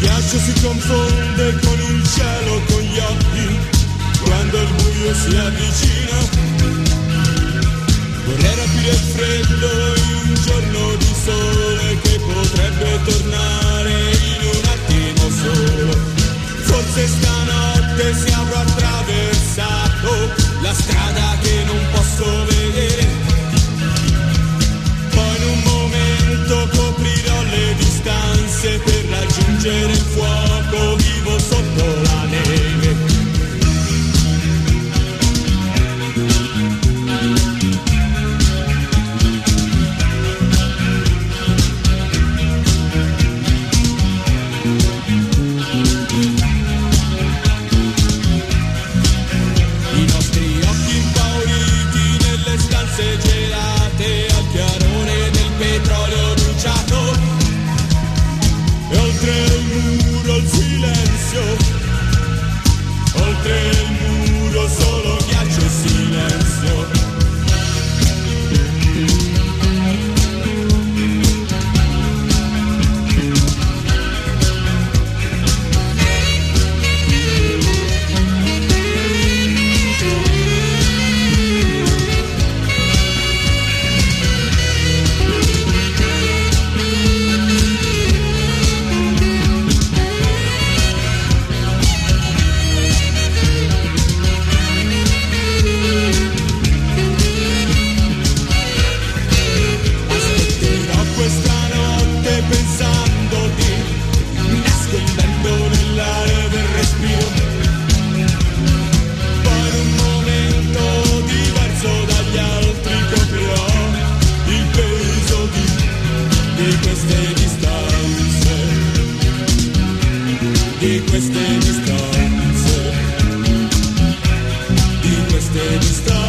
ghiaccio si confonde con il cielo, con gli occhi, quando il buio si avvicina. Vorrei rapire il freddo in un giorno di sole che potrebbe tornare. di queste distanze, di queste distanze, di queste distanze.